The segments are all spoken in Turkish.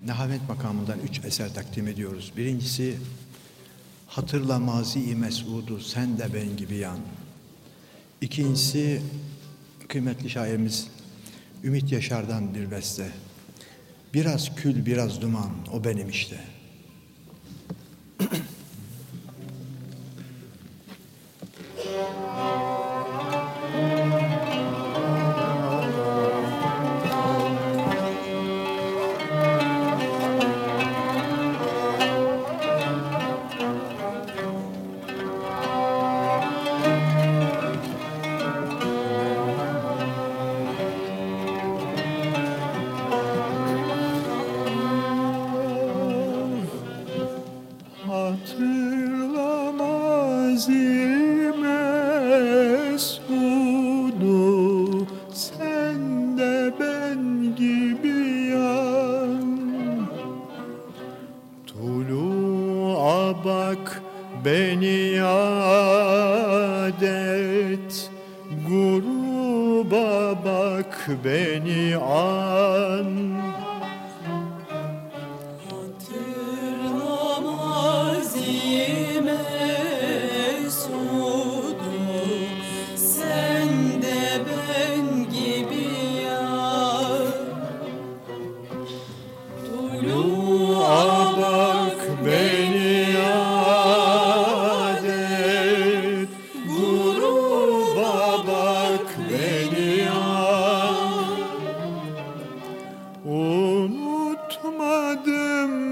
Nehavet makamından üç eser takdim ediyoruz. Birincisi Hatırla mazi-i mes'udu sen de ben gibi yan. İkincisi kıymetli şairimiz Ümit Yaşar'dan bir beste. Biraz kül biraz duman o benim işte. Mesudu sen de ben gibi yan. Tulu'a bak beni yad et. Gruba beni an. Hatırlamaz mesudu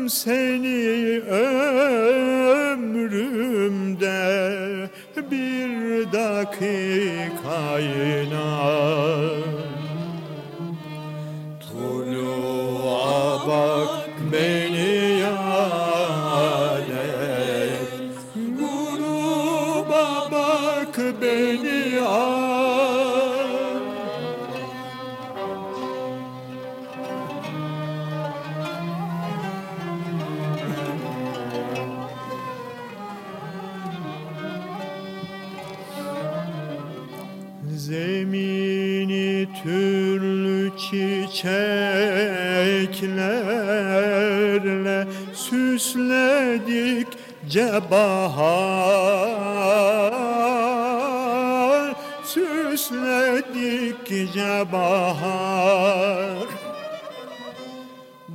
Seni ömrümde bir dakika inan. Tulu'a bak beni yad et Gruba bak beni an Zemini türlü çiçeklerle süsledik bahar Süsledik bahar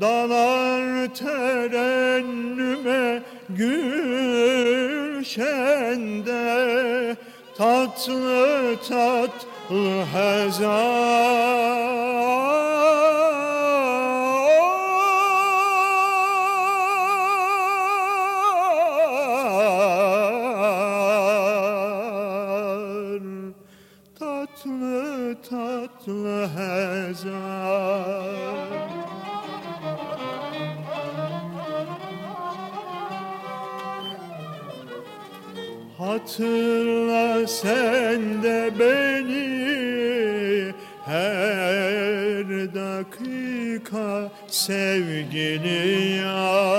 Dalar terennüme gülşende Tatlı tatlı hezar Tatlı tatlı hezar Hatırla sen de beni her dakika sevgili yar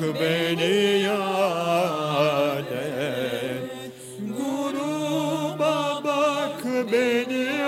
Bırak beni yâre Guruma bak beni.